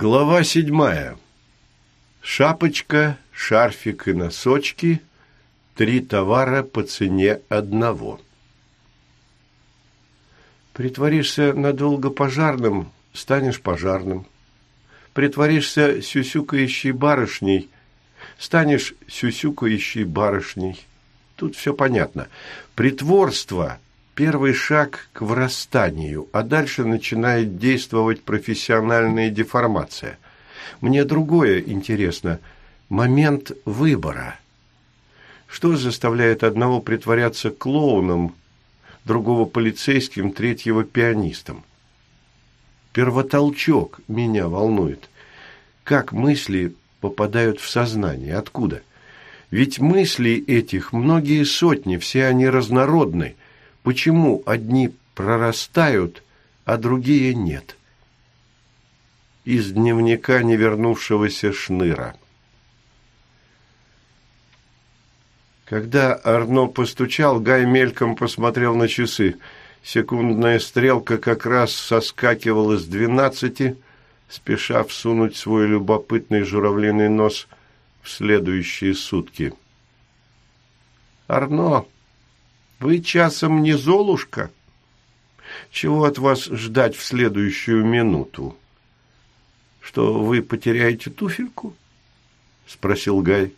Глава седьмая. Шапочка, шарфик и носочки – три товара по цене одного. Притворишься надолго пожарным – станешь пожарным. Притворишься сюсюкающей барышней – станешь сюсюкающей барышней. Тут все понятно. Притворство – первый шаг к врастанию, а дальше начинает действовать профессиональная деформация. Мне другое интересно – момент выбора. Что заставляет одного притворяться клоуном, другого полицейским, третьего пианистом? Первотолчок меня волнует. Как мысли попадают в сознание? Откуда? Ведь мысли этих многие сотни, все они разнородны. Почему одни прорастают, а другие нет? Из дневника невернувшегося шныра. Когда Арно постучал, Гай мельком посмотрел на часы. Секундная стрелка как раз соскакивала с двенадцати, спеша всунуть свой любопытный журавлиный нос в следующие сутки. «Арно, вы часом не Золушка? Чего от вас ждать в следующую минуту? Что вы потеряете туфельку?» — спросил Гай.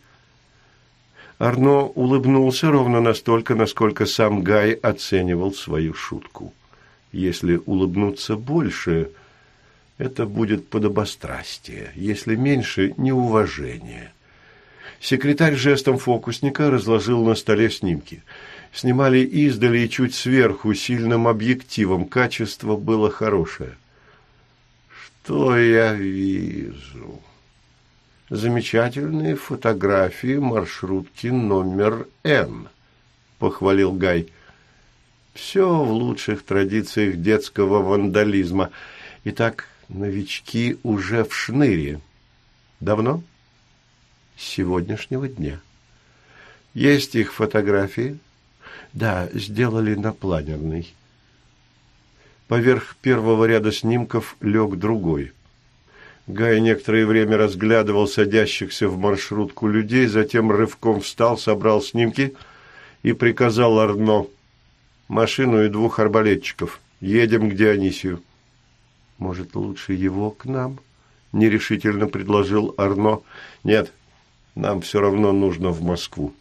Арно улыбнулся ровно настолько, насколько сам Гай оценивал свою шутку. Если улыбнуться больше, это будет подобострастие, если меньше – неуважение. Секретарь жестом фокусника разложил на столе снимки. Снимали издали и чуть сверху, сильным объективом. Качество было хорошее. «Что я вижу?» замечательные фотографии маршрутки номер Н», – похвалил Гай. «Все в лучших традициях детского вандализма. Итак, новички уже в шныре. Давно?» «С сегодняшнего дня». «Есть их фотографии?» «Да, сделали на планерной». Поверх первого ряда снимков лег другой – Гай некоторое время разглядывал садящихся в маршрутку людей, затем рывком встал, собрал снимки и приказал Арно машину и двух арбалетчиков. Едем к Дионисию. Может, лучше его к нам? Нерешительно предложил Арно. Нет, нам все равно нужно в Москву.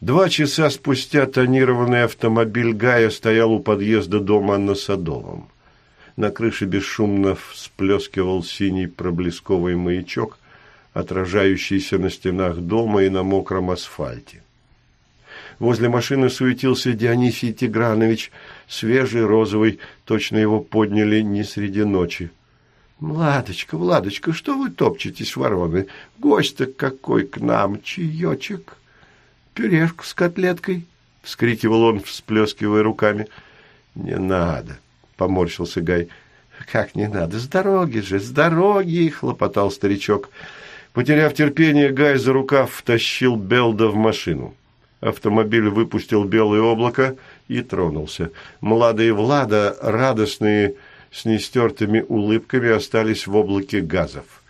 Два часа спустя тонированный автомобиль Гая стоял у подъезда дома на Садовом. На крыше бесшумно всплескивал синий проблесковый маячок, отражающийся на стенах дома и на мокром асфальте. Возле машины суетился Дионисий Тигранович, свежий, розовый, точно его подняли не среди ночи. «Владочка, Владочка, что вы топчетесь, вороны? Гость-то какой к нам, чаечек!» «Пюрешку с котлеткой!» — вскрикивал он, всплескивая руками. «Не надо!» поморщился Гай. «Как не надо? С дороги же, с дороги!» – хлопотал старичок. Потеряв терпение, Гай за рукав втащил Белда в машину. Автомобиль выпустил белое облако и тронулся. Млада и Влада, радостные, с нестертыми улыбками, остались в облаке газов.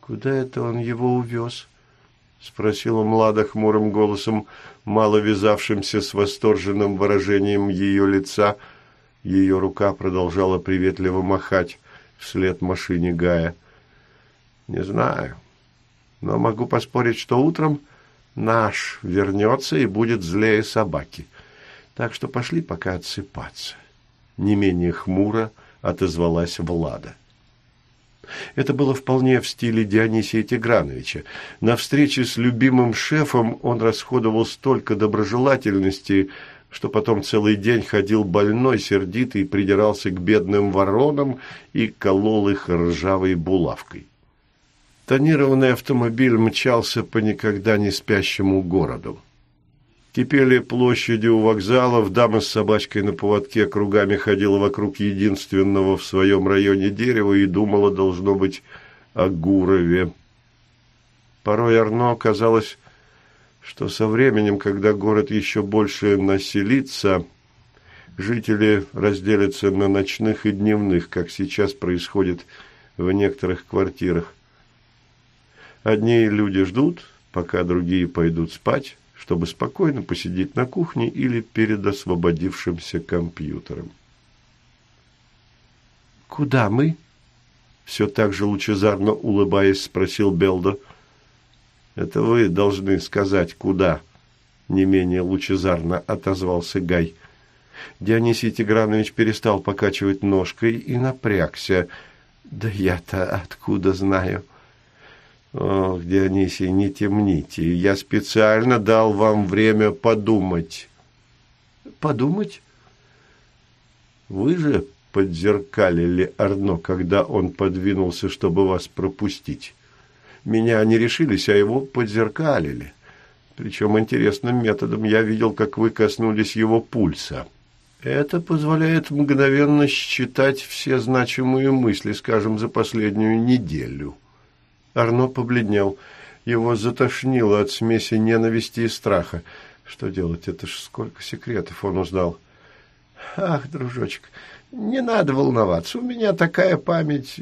«Куда это он его увез?» — спросила Млада хмурым голосом, мало вязавшимся с восторженным выражением ее лица — ее рука продолжала приветливо махать вслед машине Гая. «Не знаю, но могу поспорить, что утром наш вернется и будет злее собаки. Так что пошли пока отсыпаться». Не менее хмуро отозвалась Влада. Это было вполне в стиле Дионисия Тиграновича. На встрече с любимым шефом он расходовал столько доброжелательности, что потом целый день ходил больной, сердитый, придирался к бедным воронам и колол их ржавой булавкой. Тонированный автомобиль мчался по никогда не спящему городу. Кипели площади у вокзалов, дама с собачкой на поводке кругами ходила вокруг единственного в своем районе дерева и думала, должно быть, о Гурове. Порой Арно казалось, что со временем, когда город еще больше населится, Жители разделятся на ночных и дневных, как сейчас происходит в некоторых квартирах. Одни люди ждут, пока другие пойдут спать, чтобы спокойно посидеть на кухне или перед освободившимся компьютером. «Куда мы?» Все так же лучезарно улыбаясь, спросил Белда. «Это вы должны сказать, куда?» Не менее лучезарно отозвался Гай. Дионисий Тигранович перестал покачивать ножкой и напрягся. «Да я-то откуда знаю?» «Ох, Дионисий, не темните. Я специально дал вам время подумать». «Подумать?» «Вы же подзеркалили Арно, когда он подвинулся, чтобы вас пропустить. Меня не решились, а его подзеркалили. Причем интересным методом я видел, как вы коснулись его пульса». Это позволяет мгновенно считать все значимые мысли, скажем, за последнюю неделю. Арно побледнел. Его затошнило от смеси ненависти и страха. Что делать? Это ж сколько секретов он узнал. Ах, дружочек, не надо волноваться. У меня такая память.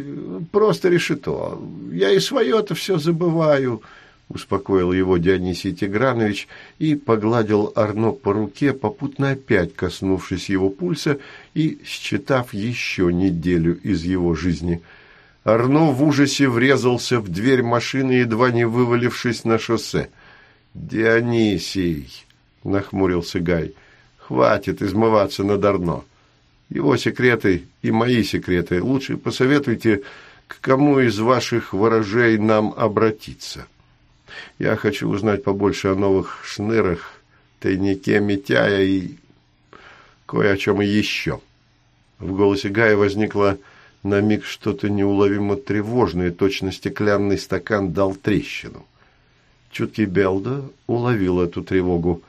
Просто решето. Я и свое-то все забываю. — успокоил его Дионисий Тигранович и погладил Арно по руке, попутно опять коснувшись его пульса и считав еще неделю из его жизни. Арно в ужасе врезался в дверь машины, едва не вывалившись на шоссе. «Дионисий!» — нахмурился Гай. «Хватит измываться над Арно. Его секреты и мои секреты. Лучше посоветуйте, к кому из ваших ворожей нам обратиться». Я хочу узнать побольше о новых шнырах, тайнике Митяя и кое о чем еще. В голосе Гая возникло на миг что-то неуловимо тревожное, точно стеклянный стакан дал трещину. Чуткий Белда уловил эту тревогу.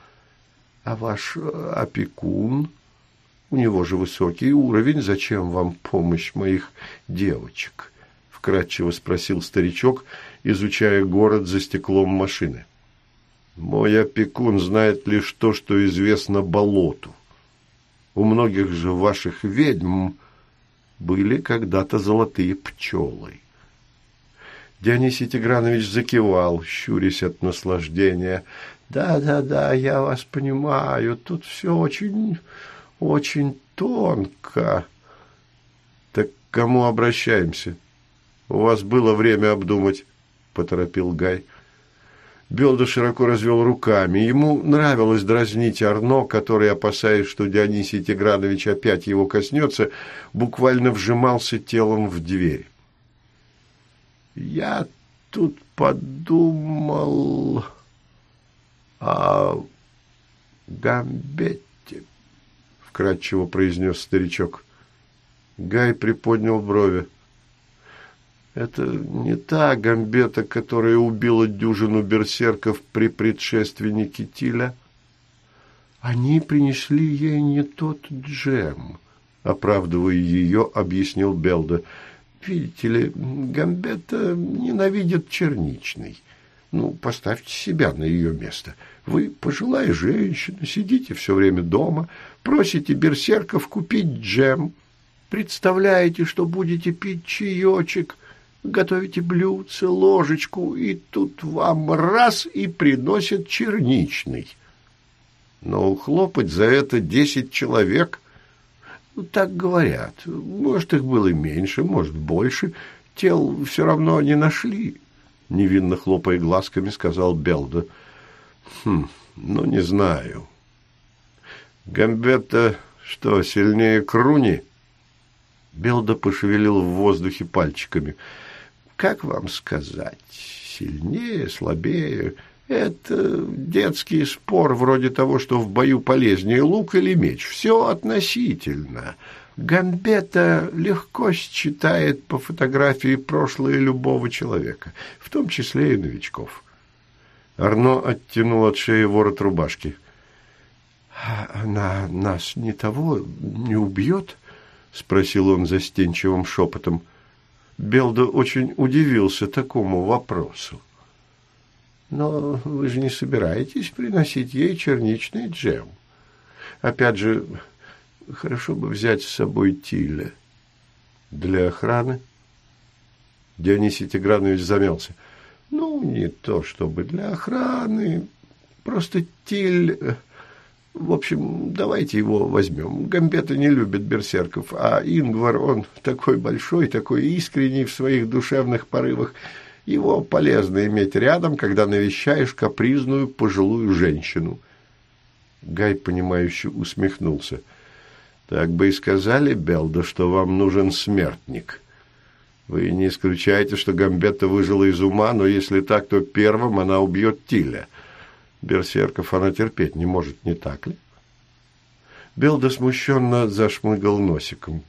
«А ваш э, опекун? У него же высокий уровень. Зачем вам помощь моих девочек?» — вкратчиво спросил старичок — изучая город за стеклом машины. Мой опекун знает лишь то, что известно болоту. У многих же ваших ведьм были когда-то золотые пчелы. Дионисий Тигранович закивал, щурясь от наслаждения. «Да, да, да, я вас понимаю, тут все очень, очень тонко». «Так к кому обращаемся? У вас было время обдумать» поторопил Гай. Белда широко развел руками. Ему нравилось дразнить Арно, который, опасаясь, что Дионисий Тигранович опять его коснется, буквально вжимался телом в дверь. «Я тут подумал о Гамбете», — вкратчиво произнес старичок. Гай приподнял брови. Это не та гамбета, которая убила дюжину берсерков при предшественнике Тиля. Они принесли ей не тот джем, оправдывая ее, объяснил Белда. Видите ли, гамбета ненавидит черничный. Ну, поставьте себя на ее место. Вы пожилая женщина, сидите все время дома, просите берсерков купить джем, представляете, что будете пить чаечек — готовите блюдце, ложечку, и тут вам раз и приносят черничный. Но ухлопать за это десять человек, ну, так говорят. Может, их было меньше, может, больше. Тел все равно не нашли, — невинно хлопая глазками, сказал Белда. Хм, ну, не знаю. Гамбетта что, сильнее Круни? Белда пошевелил в воздухе пальчиками — как вам сказать, сильнее, слабее. Это детский спор вроде того, что в бою полезнее лук или меч. Все относительно. Гамбета легко считает по фотографии прошлое любого человека, в том числе и новичков. Арно оттянул от шеи ворот рубашки. «А «Она нас не того не убьет?» — спросил он застенчивым шепотом. — Белда очень удивился такому вопросу. Но вы же не собираетесь приносить ей черничный джем. Опять же, хорошо бы взять с собой Тиля. Для охраны? Дионисий Тигранович замялся. Ну, не то чтобы для охраны. Просто Тиль... В общем, давайте его возьмем. Гамбета не любит берсерков, а Ингвар, он такой большой, такой искренний в своих душевных порывах. Его полезно иметь рядом, когда навещаешь капризную пожилую женщину. Гай, понимающе усмехнулся. Так бы и сказали, Белда, что вам нужен смертник. Вы не исключаете, что Гамбета выжила из ума, но если так, то первым она убьет Тиля. Берсерков она терпеть не может, не так ли? Белда смущенно зашмыгал носиком.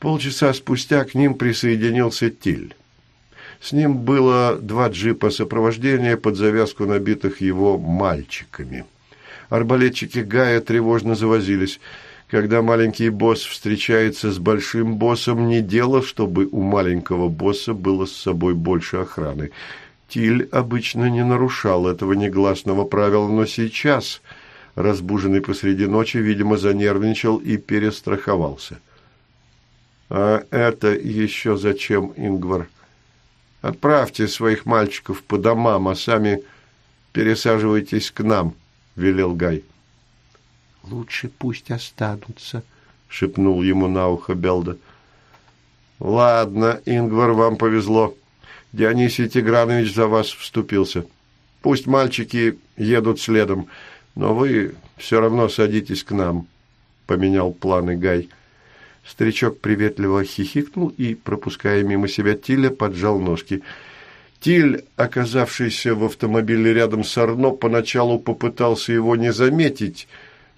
Полчаса спустя к ним присоединился Тиль. С ним было два джипа сопровождения под завязку набитых его мальчиками. Арбалетчики Гая тревожно завозились. Когда маленький босс встречается с большим боссом, не дело, чтобы у маленького босса было с собой больше охраны. Тиль обычно не нарушал этого негласного правила, но сейчас, разбуженный посреди ночи, видимо, занервничал и перестраховался. «А это еще зачем, Ингвар? Отправьте своих мальчиков по домам, а сами пересаживайтесь к нам», — велел Гай. «Лучше пусть останутся», — шепнул ему на ухо Белда. «Ладно, Ингвар, вам повезло. Дионисий Тигранович за вас вступился. Пусть мальчики едут следом, но вы все равно садитесь к нам», — поменял планы Гай. Старичок приветливо хихикнул и, пропуская мимо себя Тиля, поджал ножки. Тиль, оказавшийся в автомобиле рядом с Арно, поначалу попытался его не заметить,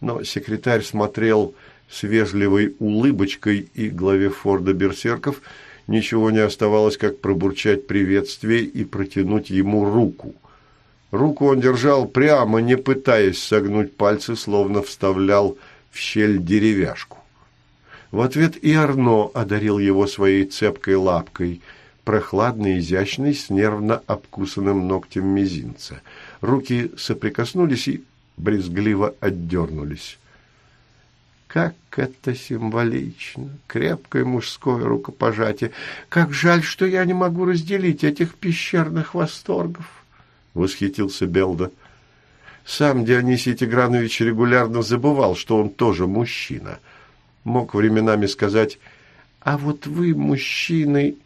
но секретарь смотрел с вежливой улыбочкой, и главе Форда Берсерков – ничего не оставалось, как пробурчать приветствие и протянуть ему руку. Руку он держал прямо, не пытаясь согнуть пальцы, словно вставлял в щель деревяшку. В ответ и Арно одарил его своей цепкой лапкой, прохладной, изящной, с нервно обкусанным ногтем мизинца. Руки соприкоснулись и брезгливо отдернулись. Как это символично! Крепкое мужское рукопожатие. Как жаль, что я не могу разделить этих пещерных восторгов! Восхитился Белда. Сам Дионисий Тигранович регулярно забывал, что он тоже мужчина. Мог временами сказать «А вот вы, мужчины...»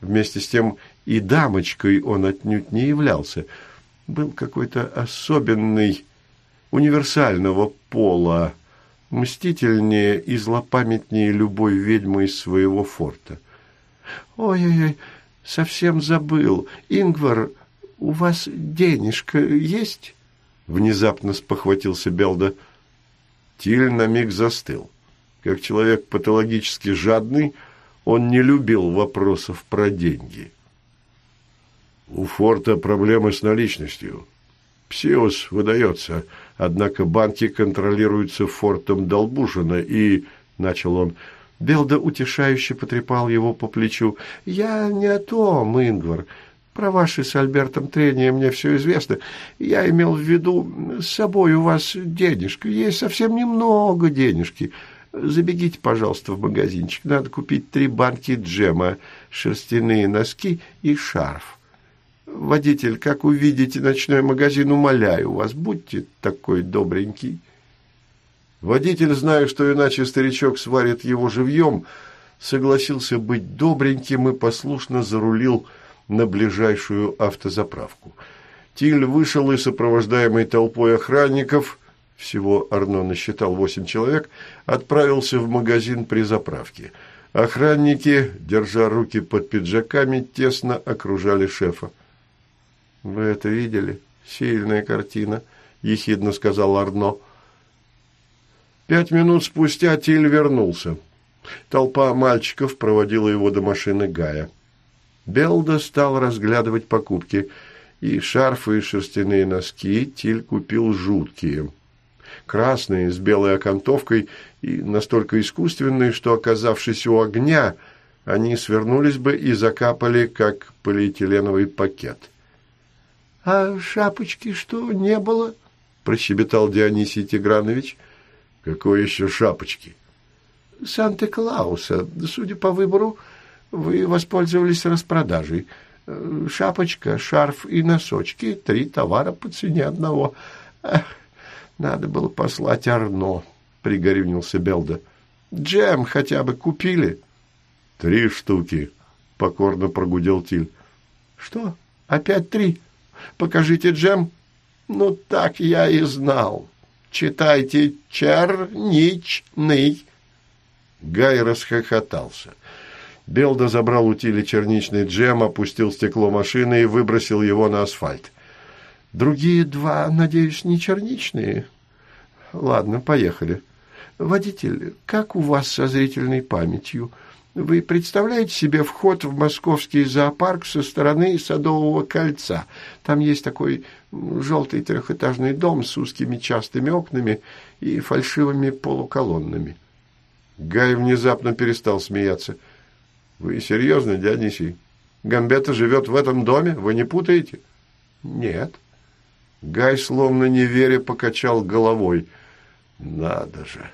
Вместе с тем и дамочкой он отнюдь не являлся. Был какой-то особенный, универсального пола, мстительнее и злопамятнее любой ведьмы из своего форта. «Ой-ой-ой, совсем забыл. Ингвар, у вас денежка есть?» Внезапно спохватился Белда. Тиль на миг застыл. Как человек патологически жадный, он не любил вопросов про деньги. «У форта проблемы с наличностью. Псиос выдается, однако банки контролируются фортом Долбушина, и, — начал он, — Белда утешающе потрепал его по плечу. «Я не о том, Ингвар. Про ваши с Альбертом трения мне все известно. Я имел в виду, с собой у вас денежка. Есть совсем немного денежки. Забегите, пожалуйста, в магазинчик. Надо купить три банки джема, шерстяные носки и шарф. Водитель, как увидите ночной магазин, умоляю вас, будьте такой добренький. Водитель, зная, что иначе старичок сварит его живьем, согласился быть добреньким и послушно зарулил на ближайшую автозаправку. Тиль вышел и, сопровождаемый толпой охранников, всего Арно насчитал восемь человек, отправился в магазин при заправке. Охранники, держа руки под пиджаками, тесно окружали шефа. «Вы это видели? Сильная картина», – ехидно сказал Арно. Пять минут спустя Тиль вернулся. Толпа мальчиков проводила его до машины Гая. Белда стал разглядывать покупки. И шарфы, и шерстяные носки Тиль купил жуткие. Красные, с белой окантовкой и настолько искусственные, что, оказавшись у огня, они свернулись бы и закапали, как полиэтиленовый пакет. «А шапочки что, не было?» – прощебетал Дионисий Тигранович. Какой еще шапочки? Санта-Клауса. Судя по выбору, вы воспользовались распродажей. Шапочка, шарф и носочки – три товара по цене одного. Эх, надо было послать Арно, – пригорюнился Белда. Джем хотя бы купили? Три штуки, – покорно прогудел Тиль. Что, опять три? Покажите джем. Ну, так я и знал. Читайте черничный. Гай расхохотался. Белда забрал у Тили черничный джем, опустил стекло машины и выбросил его на асфальт. «Другие два, надеюсь, не черничные? Ладно, поехали. Водитель, как у вас со зрительной памятью? Вы представляете себе вход в московский зоопарк со стороны Садового кольца? Там есть такой желтый трехэтажный дом с узкими частыми окнами и фальшивыми полуколоннами». Гай внезапно перестал смеяться. «Вы серьезно, Дионисий? Гамбета живет в этом доме? Вы не путаете?» «Нет». Гай, словно не веря, покачал головой. «Надо же!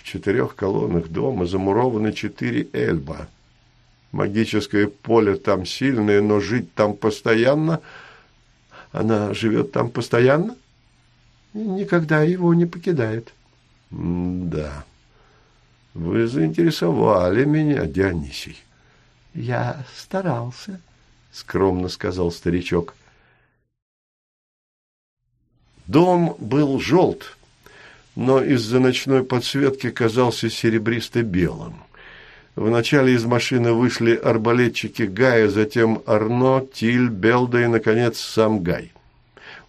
В четырех колоннах дома замурованы четыре эльба. Магическое поле там сильное, но жить там постоянно... Она живет там постоянно?» «Никогда его не покидает». «Да». Вы заинтересовали меня, Дионисий. Я старался, скромно сказал старичок. Дом был желт, но из-за ночной подсветки казался серебристо-белым. Вначале из машины вышли арбалетчики Гая, затем Арно, Тиль, Белда и, наконец, сам Гай.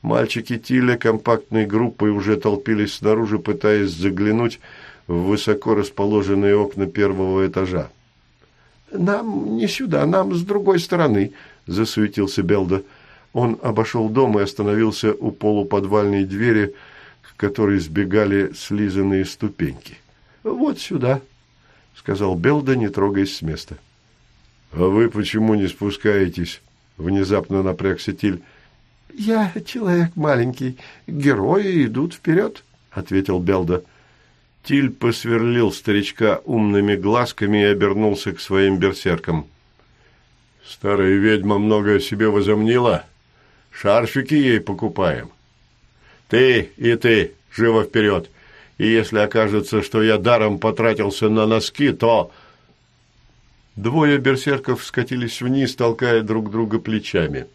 Мальчики Тиля компактной группой уже толпились снаружи, пытаясь заглянуть в высоко расположенные окна первого этажа. «Нам не сюда, нам с другой стороны», – засуетился Белда. Он обошел дом и остановился у полуподвальной двери, которой сбегали слизанные ступеньки. «Вот сюда», – сказал Белда, не трогаясь с места. «А вы почему не спускаетесь?» – внезапно напрягся Тиль. «Я человек маленький. Герои идут вперед», – ответил Белда. Тиль посверлил старичка умными глазками и обернулся к своим берсеркам. «Старая ведьма много себе возомнила. Шарфики ей покупаем. Ты и ты, живо вперед. И если окажется, что я даром потратился на носки, то...» Двое берсерков скатились вниз, толкая друг друга плечами.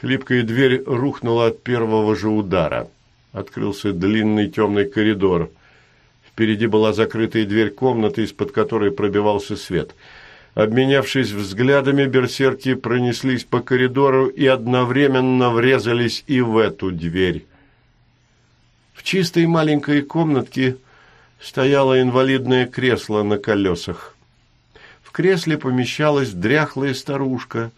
Хлипкая дверь рухнула от первого же удара. Открылся длинный темный коридор. Впереди была закрытая дверь комнаты, из-под которой пробивался свет. Обменявшись взглядами, берсерки пронеслись по коридору и одновременно врезались и в эту дверь. Чистой маленькой комнатке стояло инвалидное кресло на колесах. В кресле помещалась дряхлая старушка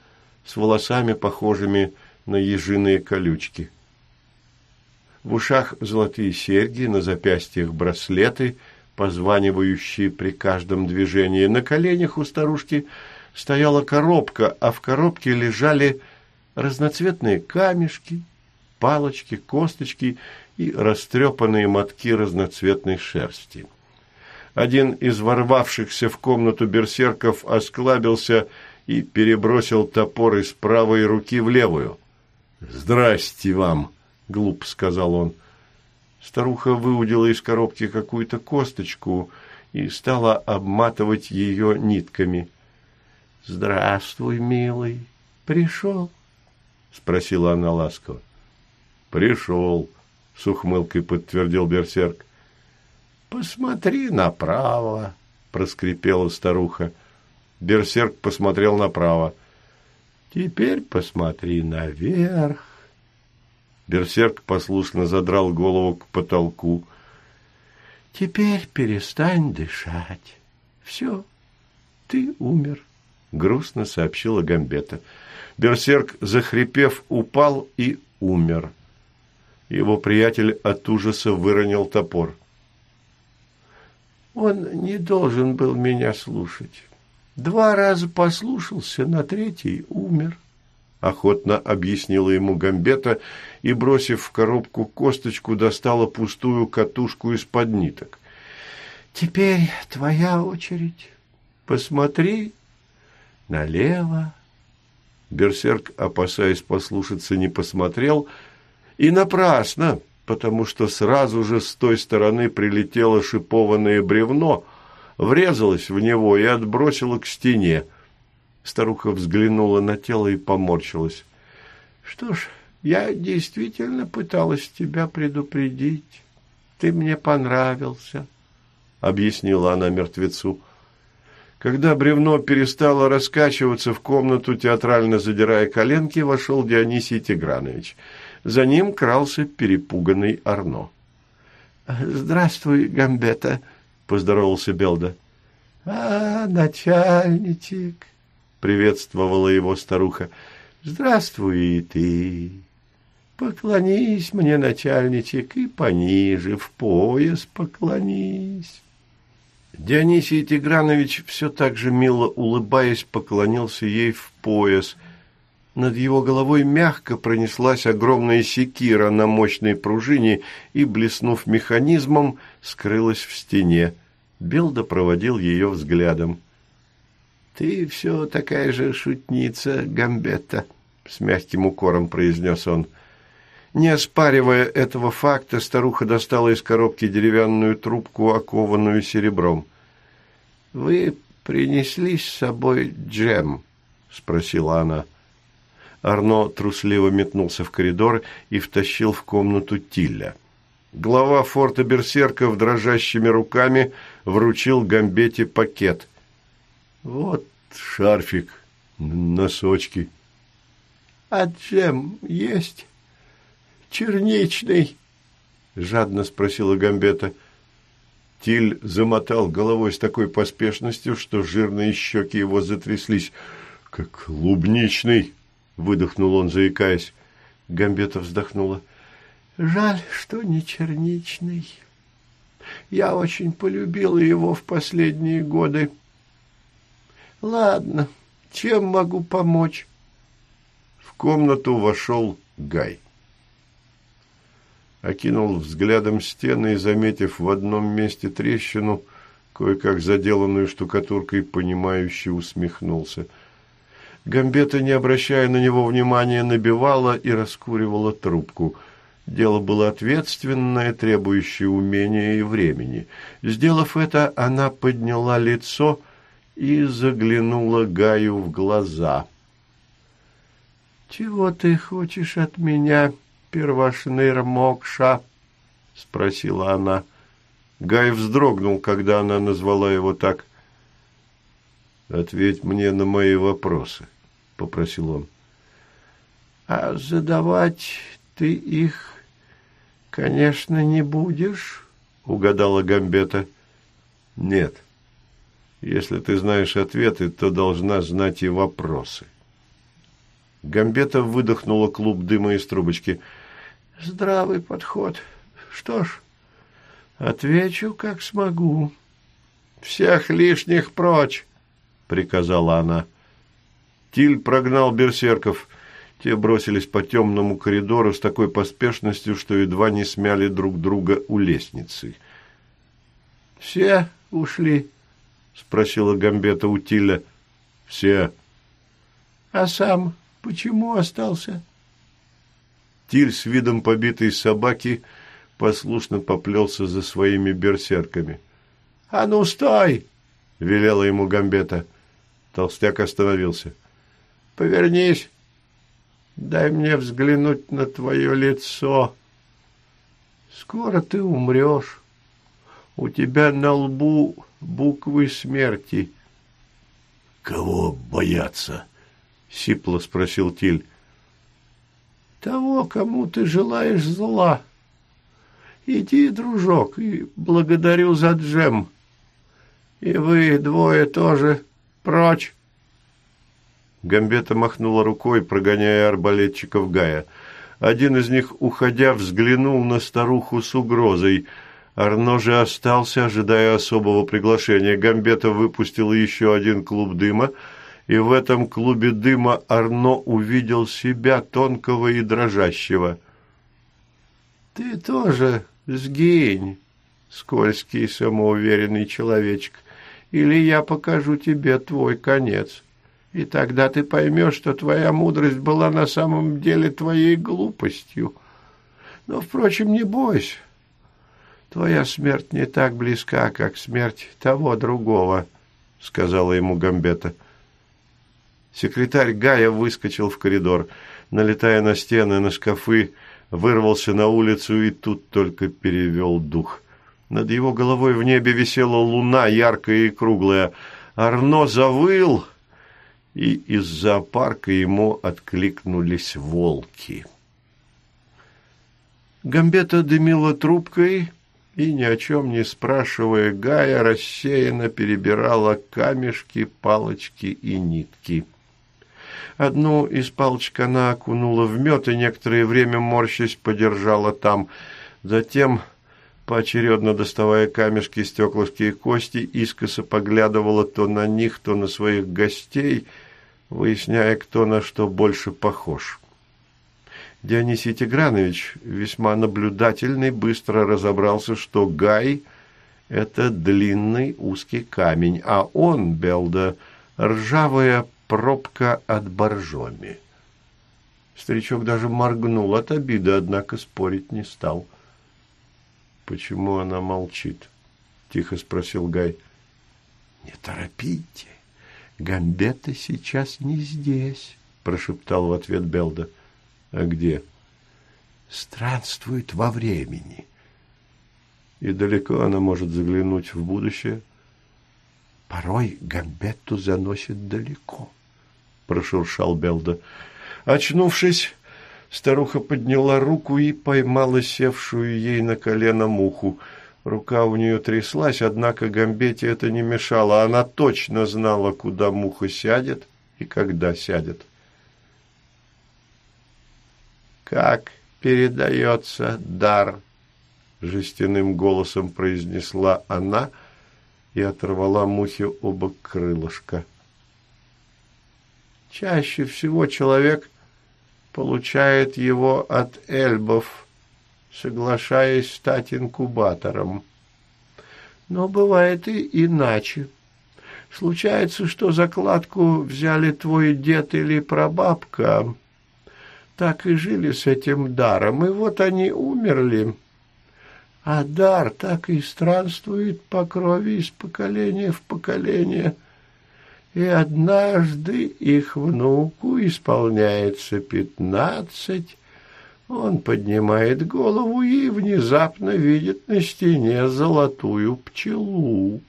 с волосами, похожими на ежиные колючки. В ушах золотые серьги, на запястьях браслеты, позванивающие при каждом движении. На коленях у старушки стояла коробка, а в коробке лежали разноцветные камешки, палочки, косточки и растрепанные мотки разноцветной шерсти. Один из ворвавшихся в комнату берсерков осклабился и перебросил топор из правой руки в левую. «Здрасте вам!» глуп сказал он. Старуха выудила из коробки какую-то косточку и стала обматывать ее нитками. «Здравствуй, милый. Пришел?» — спросила она ласково. «Пришел», — с ухмылкой подтвердил берсерк. «Посмотри направо», — проскрипела старуха. Берсерк посмотрел направо. «Теперь посмотри наверх». Берсерк послушно задрал голову к потолку. «Теперь перестань дышать. Все, ты умер», — грустно сообщила Гамбета. Берсерк, захрипев, упал и умер. Его приятель от ужаса выронил топор. «Он не должен был меня слушать. Два раза послушался, на третий умер», – охотно объяснила ему Гамбета и, бросив в коробку косточку, достала пустую катушку из-под ниток. «Теперь твоя очередь. Посмотри налево». Берсерк, опасаясь послушаться, не посмотрел, и напрасно, потому что сразу же с той стороны прилетело шипованное бревно, врезалось в него и отбросило к стене. Старуха взглянула на тело и поморщилась. «Что ж, я действительно пыталась тебя предупредить. Ты мне понравился», — объяснила она мертвецу. Когда бревно перестало раскачиваться, в комнату, театрально задирая коленки, вошел Дионисий Тигранович. За ним крался перепуганный Арно. «Здравствуй, Гамбета», — поздоровался Белда. «А, начальничек», — приветствовала его старуха. «Здравствуй и ты. Поклонись мне, начальничек, и пониже, в пояс поклонись». Дионисий Тигранович, все так же мило улыбаясь, поклонился ей в пояс. Над его головой мягко пронеслась огромная секира на мощной пружине и, блеснув механизмом, скрылась в стене. Белда проводил ее взглядом. «Ты все такая же шутница, Гамбетта», — с мягким укором произнес он. Не оспаривая этого факта, старуха достала из коробки деревянную трубку, окованную серебром. «Вы принесли с собой джем?» — спросила она. Арно трусливо метнулся в коридор и втащил в комнату Тилля. Глава форта Берсерков дрожащими руками вручил Гамбете пакет. «Вот шарфик, носочки». «А джем есть? Черничный?» — жадно спросила Гамбета. Тиль замотал головой с такой поспешностью, что жирные щеки его затряслись. «Как клубничный!» — выдохнул он, заикаясь. Гамбета вздохнула. «Жаль, что не черничный. Я очень полюбила его в последние годы. Ладно, чем могу помочь?» В комнату вошел Гай окинул взглядом стены и, заметив в одном месте трещину, кое-как заделанную штукатуркой, понимающе усмехнулся. Гамбета, не обращая на него внимания, набивала и раскуривала трубку. Дело было ответственное, требующее умения и времени. Сделав это, она подняла лицо и заглянула Гаю в глаза. «Чего ты хочешь от меня?» первошныр Мокша?» — спросила она. Гай вздрогнул, когда она назвала его так. «Ответь мне на мои вопросы», — попросил он. «А задавать ты их, конечно, не будешь?» — угадала Гамбета. «Нет. Если ты знаешь ответы, то должна знать и вопросы». Гамбета выдохнула клуб дыма из трубочки — Здравый подход. Что ж, отвечу, как смогу. Всех лишних прочь, приказала она. Тиль прогнал берсерков. Те бросились по темному коридору с такой поспешностью, что едва не смяли друг друга у лестницы. «Все ушли?» — спросила Гамбета у Тиля. «Все». «А сам почему остался?» Тиль с видом побитой собаки послушно поплелся за своими берсерками. — А ну, стой! — велела ему Гамбета. Толстяк остановился. — Повернись. Дай мне взглянуть на твое лицо. Скоро ты умрешь. У тебя на лбу буквы смерти. — Кого бояться? — сипло спросил Тиль того, кому ты желаешь зла. Иди, дружок, и благодарю за джем. И вы двое тоже прочь. Гамбета махнула рукой, прогоняя арбалетчиков Гая. Один из них, уходя, взглянул на старуху с угрозой. Арно же остался, ожидая особого приглашения. Гамбета выпустила еще один клуб дыма, и в этом клубе дыма Арно увидел себя, тонкого и дрожащего. «Ты тоже сгинь, скользкий самоуверенный человечек, или я покажу тебе твой конец, и тогда ты поймешь, что твоя мудрость была на самом деле твоей глупостью. Но, впрочем, не бойся». «Твоя смерть не так близка, как смерть того другого», — сказала ему Гамбета. Секретарь Гая выскочил в коридор, налетая на стены, на шкафы, вырвался на улицу и тут только перевел дух. Над его головой в небе висела луна, яркая и круглая. Арно завыл, и из зоопарка ему откликнулись волки. Гамбета дымила трубкой и, ни о чем не спрашивая Гая, рассеянно перебирала камешки, палочки и нитки. Одну из палочек она окунула в мед и некоторое время, морщась, подержала там. Затем, поочередно доставая камешки, стеклышки и кости, искоса поглядывала то на них, то на своих гостей, выясняя, кто на что больше похож. Дионисий Тигранович, весьма наблюдательный, быстро разобрался, что Гай – это длинный узкий камень, а он, Белда, ржавая пробка от боржоми. Старичок даже моргнул от обиды, однако спорить не стал. «Почему она молчит?» – тихо спросил Гай. «Не торопите, Гамбета сейчас не здесь», – прошептал в ответ Белда. – а где? Странствует во времени. И далеко она может заглянуть в будущее? Порой Гамбетту заносит далеко, прошуршал Белда. Очнувшись, старуха подняла руку и поймала севшую ей на колено муху. Рука у нее тряслась, однако Гамбете это не мешало. Она точно знала, куда муха сядет и когда сядет. «Как передается дар?» — жестяным голосом произнесла она и оторвала мухе оба крылышка. «Чаще всего человек получает его от эльбов, соглашаясь стать инкубатором. Но бывает и иначе. Случается, что закладку взяли твой дед или прабабка, так и жили с этим даром, и вот они умерли. А дар так и странствует по крови из поколения в поколение. И однажды их внуку исполняется пятнадцать, он поднимает голову и внезапно видит на стене золотую пчелу.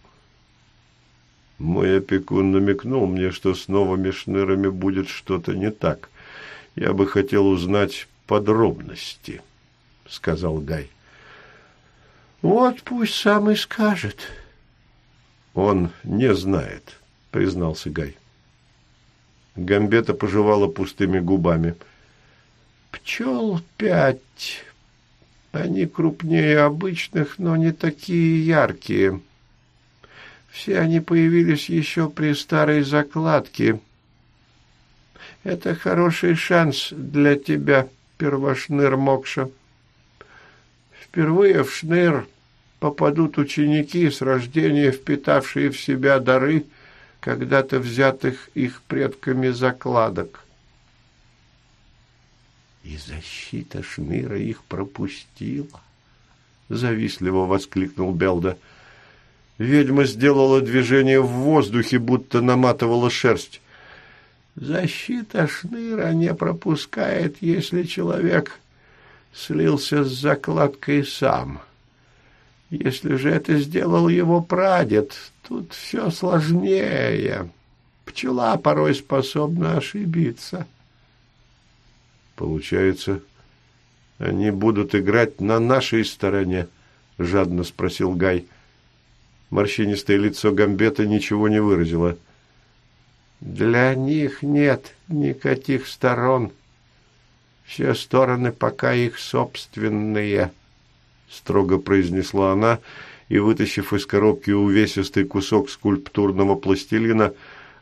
Мой опекун намекнул мне, что с новыми шнырами будет что-то не так — я бы хотел узнать подробности, — сказал Гай. Вот пусть сам и скажет. Он не знает, — признался Гай. Гамбета пожевала пустыми губами. Пчел пять. Они крупнее обычных, но не такие яркие. Все они появились еще при старой закладке — это хороший шанс для тебя, первошныр Мокша. Впервые в шныр попадут ученики с рождения, впитавшие в себя дары, когда-то взятых их предками закладок. И защита шныра их пропустила. Завистливо воскликнул Белда. Ведьма сделала движение в воздухе, будто наматывала шерсть. Защита шныра не пропускает, если человек слился с закладкой сам. Если же это сделал его прадед, тут все сложнее. Пчела порой способна ошибиться. Получается, они будут играть на нашей стороне, жадно спросил Гай. Морщинистое лицо Гамбета ничего не выразило. — для них нет никаких сторон. Все стороны пока их собственные, строго произнесла она и, вытащив из коробки увесистый кусок скульптурного пластилина,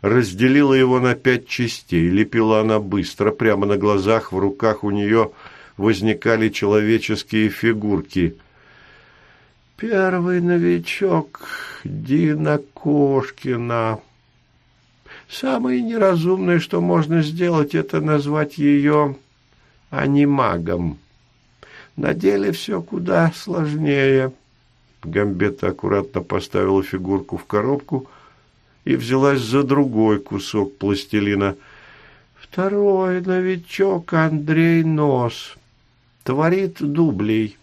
разделила его на пять частей. Лепила она быстро, прямо на глазах, в руках у нее возникали человеческие фигурки. «Первый новичок Дина Кошкина. Самое неразумное, что можно сделать, это назвать ее анимагом. На деле все куда сложнее». Гамбета аккуратно поставила фигурку в коробку и взялась за другой кусок пластилина. Второй новичок Андрей Нос. Творит дублей.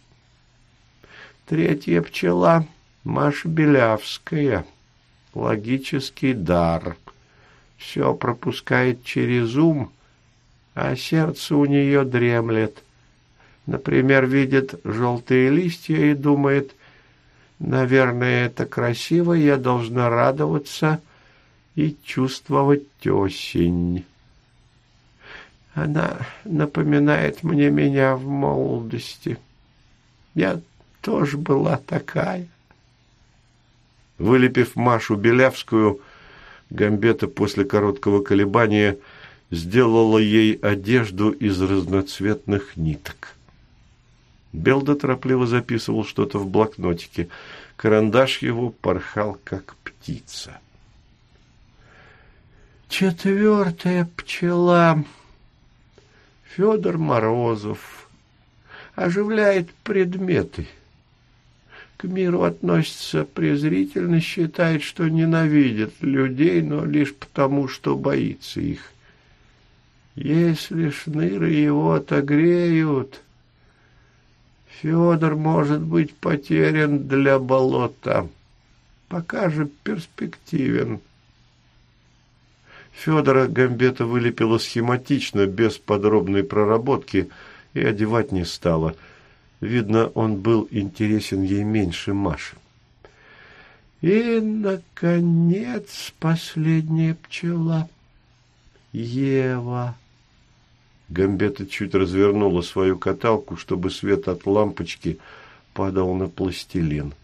Третья пчела Маша Белявская. Логический дар. Все пропускает через ум, а сердце у нее дремлет. Например, видит желтые листья и думает – Наверное, это красиво, я должна радоваться и чувствовать осень. Она напоминает мне меня в молодости. Я тоже была такая. Вылепив Машу Белявскую, Гамбета после короткого колебания сделала ей одежду из разноцветных ниток. Белда торопливо записывал что-то в блокнотике. Карандаш его порхал, как птица. Четвертая пчела. Федор Морозов. Оживляет предметы. К миру относится презрительно, считает, что ненавидит людей, но лишь потому, что боится их. Если шныры его отогреют, Федор может быть потерян для болота. Пока же перспективен. Федора Гамбета вылепила схематично, без подробной проработки, и одевать не стала. Видно, он был интересен ей меньше Маши. И, наконец, последняя пчела. Ева. Гамбета чуть развернула свою каталку, чтобы свет от лампочки падал на пластилин.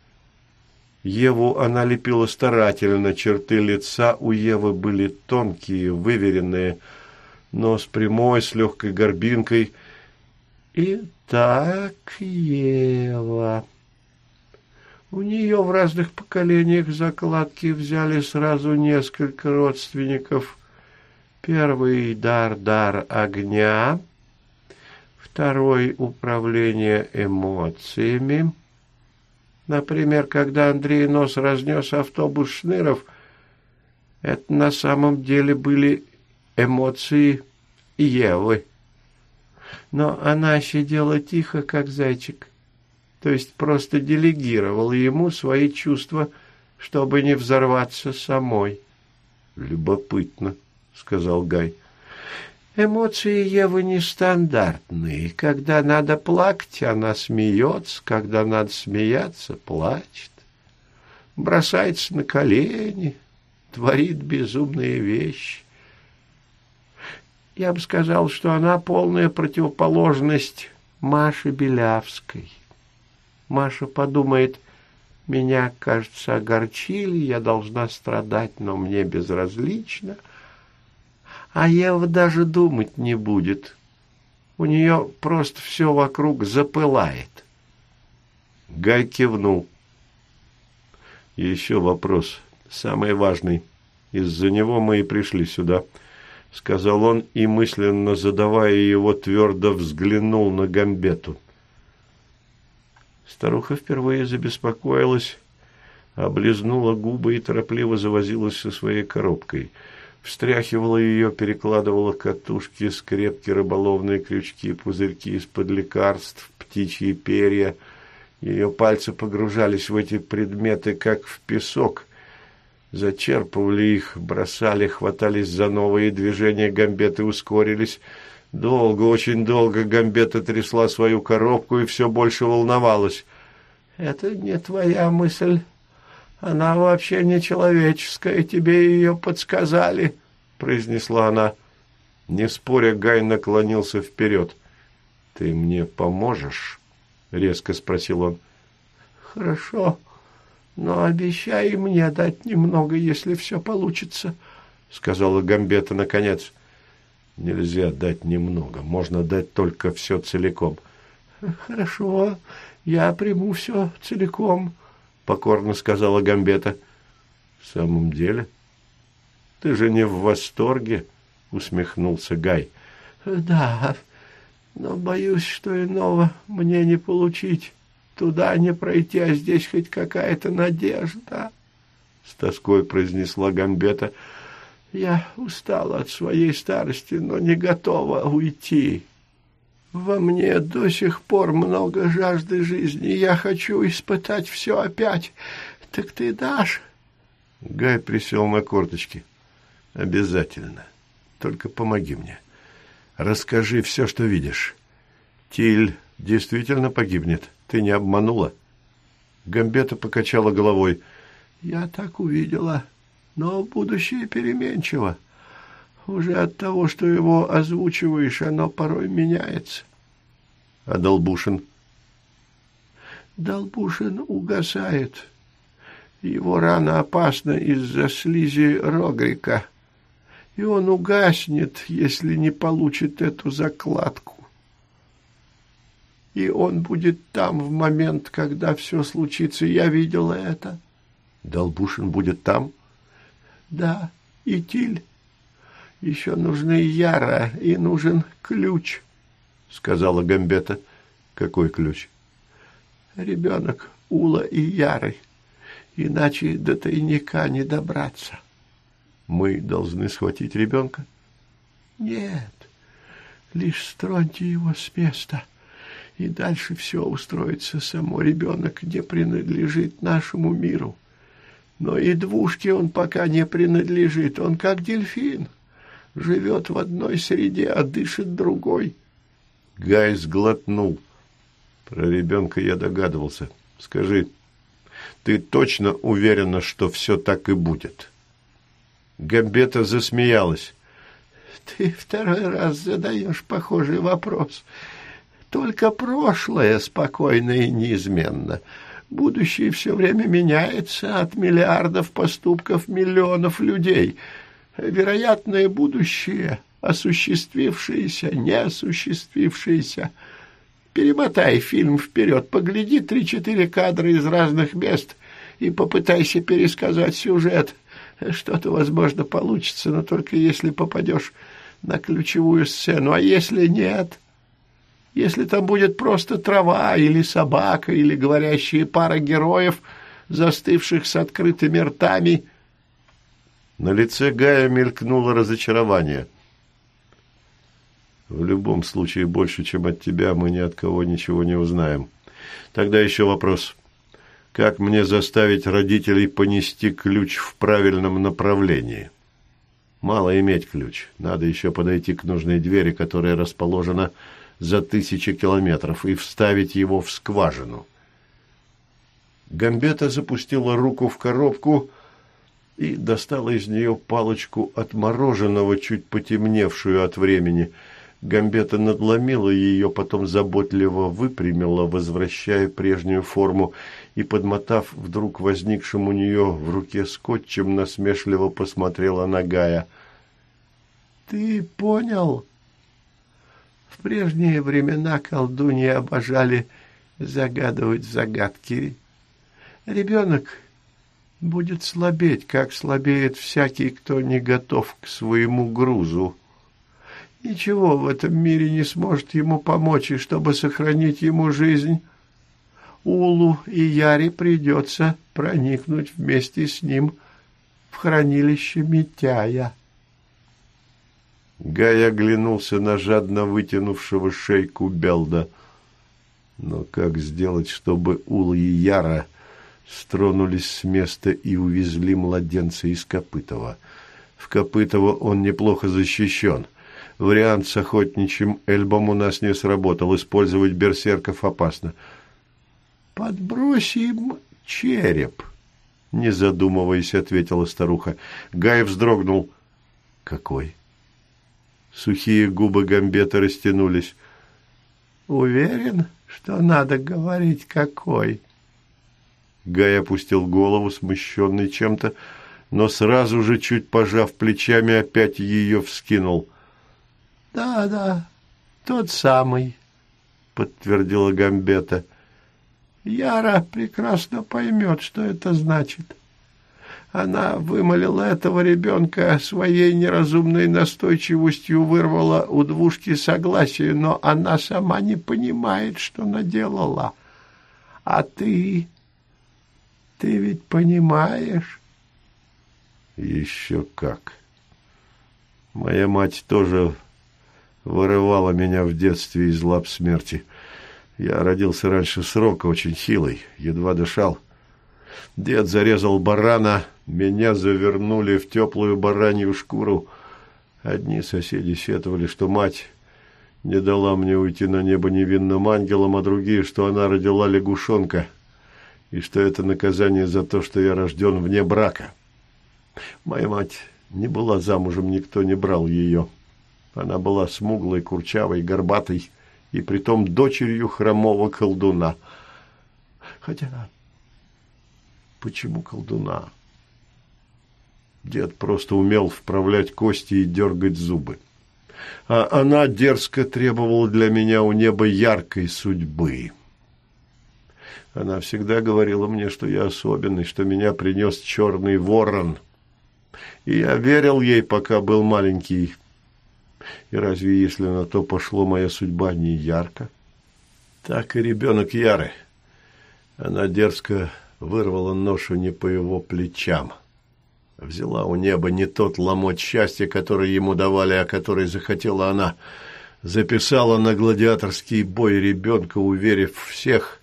Еву она лепила старательно, черты лица у Евы были тонкие, выверенные, нос прямой, с легкой горбинкой. «Итак, Ева...» У нее в разных поколениях закладки взяли сразу несколько родственников – Первый дар – дар огня, второй – управление эмоциями. Например, когда Андрей Нос разнес автобус Шныров, это на самом деле были эмоции Евы. Но она сидела тихо, как зайчик, то есть просто делегировала ему свои чувства, чтобы не взорваться самой. Любопытно. — сказал Гай. Эмоции Евы нестандартные. Когда надо плакать, она смеется, когда надо смеяться, плачет. Бросается на колени, творит безумные вещи. Я бы сказал, что она полная противоположность Маши Белявской. Маша подумает, меня, кажется, огорчили, я должна страдать, но мне безразлично — а Ева даже думать не будет. У нее просто все вокруг запылает. Гай кивнул. Еще вопрос, самый важный. Из-за него мы и пришли сюда, — сказал он и, мысленно задавая его, твердо взглянул на Гамбету. Старуха впервые забеспокоилась, облизнула губы и торопливо завозилась со своей коробкой — встряхивала ее, перекладывала катушки, скрепки, рыболовные крючки, пузырьки из-под лекарств, птичьи перья. Ее пальцы погружались в эти предметы, как в песок. Зачерпывали их, бросали, хватались за новые движения, гамбеты ускорились. Долго, очень долго гамбета трясла свою коробку и все больше волновалась. «Это не твоя мысль», она вообще не человеческая, тебе ее подсказали, произнесла она. Не споря, Гай наклонился вперед. Ты мне поможешь? резко спросил он. Хорошо, но обещай мне дать немного, если все получится. сказала Гамбета наконец. Нельзя дать немного, можно дать только все целиком. Хорошо, я приму все целиком, покорно сказала Гамбета. В самом деле? Ты же не в восторге, усмехнулся Гай. Да, но боюсь, что иного мне не получить. Туда не пройти, а здесь хоть какая-то надежда. С тоской произнесла Гамбета. Я устала от своей старости, но не готова уйти. Во мне до сих пор много жажды жизни. Я хочу испытать все опять. Так ты дашь? Гай присел на корточки. Обязательно. Только помоги мне. Расскажи все, что видишь. Тиль действительно погибнет. Ты не обманула? Гамбета покачала головой. Я так увидела но будущее переменчиво. Уже от того, что его озвучиваешь, оно порой меняется. А Долбушин? Долбушин угасает. Его рана опасна из-за слизи Рогрика. И он угаснет, если не получит эту закладку. И он будет там в момент, когда все случится. Я видела это. Долбушин будет там? — да, и Тиль. Еще нужны Яра и нужен ключ, сказала Гамбета. Какой ключ? Ребенок Ула и Яры. Иначе до тайника не добраться. Мы должны схватить ребенка? Нет, лишь строньте его с места, и дальше все устроится само. Ребенок не принадлежит нашему миру. Но и двушке он пока не принадлежит. Он как дельфин. Живет в одной среде, а дышит другой. Гай сглотнул. Про ребенка я догадывался. Скажи, ты точно уверена, что все так и будет? Гамбета засмеялась. Ты второй раз задаешь похожий вопрос. Только прошлое спокойно и неизменно. Будущее все время меняется от миллиардов поступков миллионов людей. Вероятное будущее, осуществившееся, неосуществившееся. Перемотай фильм вперед, погляди три-четыре кадра из разных мест и попытайся пересказать сюжет. Что-то, возможно, получится, но только если попадешь на ключевую сцену. А если нет, если там будет просто трава или собака, или говорящие пара героев, застывших с открытыми ртами. На лице Гая мелькнуло разочарование. В любом случае, больше, чем от тебя, мы ни от кого ничего не узнаем. Тогда еще вопрос. Как мне заставить родителей понести ключ в правильном направлении? Мало иметь ключ. Надо еще подойти к нужной двери, которая расположена за тысячи километров и вставить его в скважину. Гамбета запустила руку в коробку и достала из нее палочку от мороженого, чуть потемневшую от времени. Гамбета надломила ее, потом заботливо выпрямила, возвращая прежнюю форму, и, подмотав вдруг возникшим у нее в руке скотчем, насмешливо посмотрела на Гая. «Ты понял?» В прежние времена колдуньи обожали загадывать загадки. Ребенок будет слабеть, как слабеет всякий, кто не готов к своему грузу. Ничего в этом мире не сможет ему помочь, и чтобы сохранить ему жизнь, Улу и Яре придется проникнуть вместе с ним в хранилище Митяя. Гай оглянулся на жадно вытянувшего шейку Белда. Но как сделать, чтобы Ул и Яра стронулись с места и увезли младенца из Копытова? В Копытово он неплохо защищен. Вариант с охотничьим эльбом у нас не сработал. Использовать берсерков опасно. «Подбросим череп», — не задумываясь, ответила старуха. Гай вздрогнул. «Какой?» Сухие губы Гамбета растянулись. «Уверен, что надо говорить какой?» Гай опустил голову, смущенный чем-то. но сразу же, чуть пожав плечами, опять ее вскинул. «Да, да, тот самый», — подтвердила Гамбета. «Яра прекрасно поймет, что это значит». Она вымолила этого ребенка своей неразумной настойчивостью, вырвала у двушки согласие, но она сама не понимает, что наделала. А ты... ты ведь понимаешь? Еще как. Моя мать тоже вырывала меня в детстве из лап смерти. Я родился раньше срока, очень хилый, едва дышал. Дед зарезал барана, меня завернули в теплую баранью шкуру. Одни соседи сетовали, что мать не дала мне уйти на небо невинным ангелом, а другие, что она родила лягушонка, и что это наказание за то, что я рожден вне брака. Моя мать не была замужем, никто не брал ее. Она была смуглой, курчавой, горбатой и притом дочерью хромого колдуна. Хотя Почему колдуна? Дед просто умел вправлять кости и дергать зубы. А она дерзко требовала для меня у неба яркой судьбы. Она всегда говорила мне, что я особенный, что меня принес черный ворон. И я верил ей, пока был маленький. И разве, если на то пошло, моя судьба не ярко? Так и ребенок Яры. Она дерзко вырвала ношу не по его плечам. Взяла у неба не тот ломоть счастья, который ему давали, а который захотела она. Записала на гладиаторский бой ребенка, уверив всех,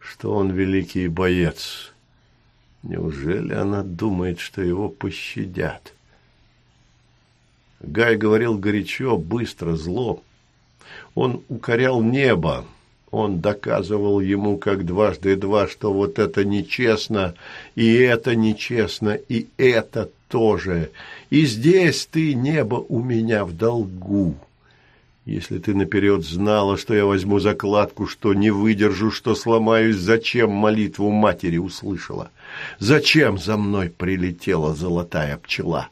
что он великий боец. Неужели она думает, что его пощадят? Гай говорил горячо, быстро, зло. Он укорял небо, он доказывал ему как дважды два, что вот это нечестно, и это нечестно, и это тоже. И здесь ты, небо, у меня в долгу. Если ты наперед знала, что я возьму закладку, что не выдержу, что сломаюсь, зачем молитву матери услышала? Зачем за мной прилетела золотая пчела?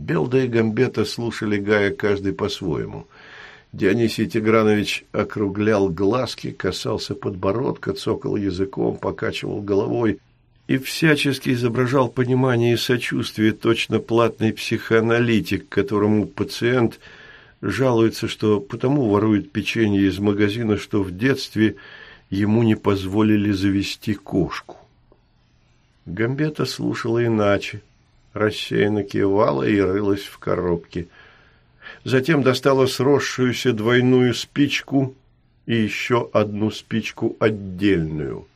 Белда и Гамбета слушали Гая каждый по-своему – Дионисий Тигранович округлял глазки, касался подбородка, цокал языком, покачивал головой и всячески изображал понимание и сочувствие точно платный психоаналитик, которому пациент жалуется, что потому ворует печенье из магазина, что в детстве ему не позволили завести кошку. Гамбета слушала иначе, рассеянно кивала и рылась в коробке – затем достала сросшуюся двойную спичку и еще одну спичку отдельную.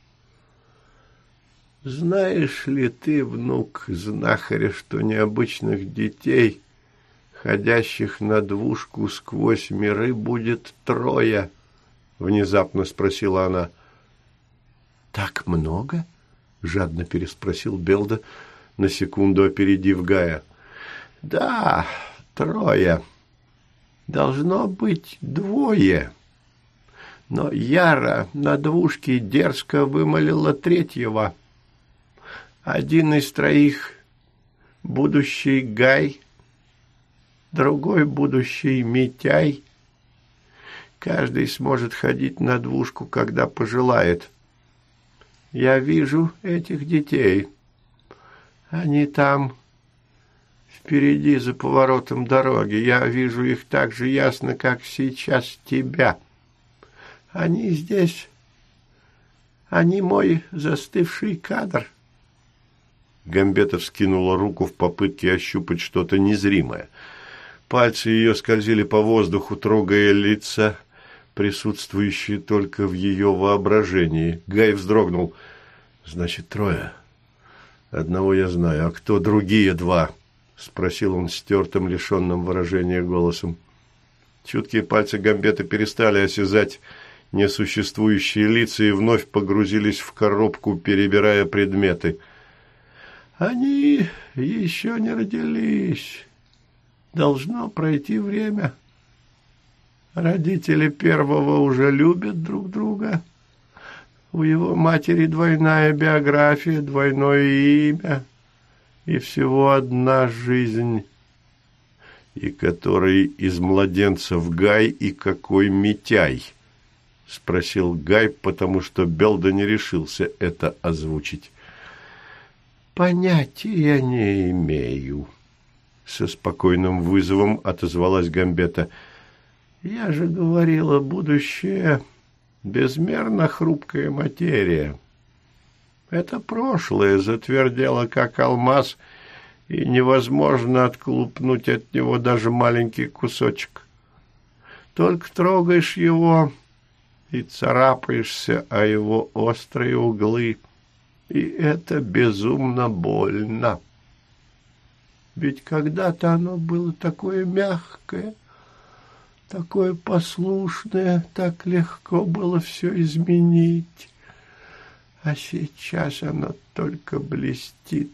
«Знаешь ли ты, внук знахаря, что необычных детей, ходящих на двушку сквозь миры, будет трое?» — внезапно спросила она. «Так много?» — жадно переспросил Белда, на секунду опередив Гая. «Да, трое», Должно быть двое. Но Яра на двушке дерзко вымолила третьего. Один из троих — будущий Гай, другой — будущий Митяй. Каждый сможет ходить на двушку, когда пожелает. Я вижу этих детей. Они там впереди за поворотом дороги. Я вижу их так же ясно, как сейчас тебя. Они здесь. Они мой застывший кадр. Гамбета вскинула руку в попытке ощупать что-то незримое. Пальцы ее скользили по воздуху, трогая лица, присутствующие только в ее воображении. Гай вздрогнул. «Значит, трое. Одного я знаю. А кто другие два?» – спросил он стертым, лишенным выражения голосом. Чуткие пальцы Гамбета перестали осязать несуществующие лица и вновь погрузились в коробку, перебирая предметы. «Они еще не родились. Должно пройти время. Родители первого уже любят друг друга. У его матери двойная биография, двойное имя». и всего одна жизнь, и который из младенцев Гай и какой Митяй? — спросил Гай, потому что Белда не решился это озвучить. «Понятия не имею», — со спокойным вызовом отозвалась Гамбета. «Я же говорила, будущее — безмерно хрупкая материя. Это прошлое затвердело, как алмаз, и невозможно отклупнуть от него даже маленький кусочек. Только трогаешь его и царапаешься о его острые углы, и это безумно больно. Ведь когда-то оно было такое мягкое, такое послушное, так легко было все изменить. А сейчас оно только блестит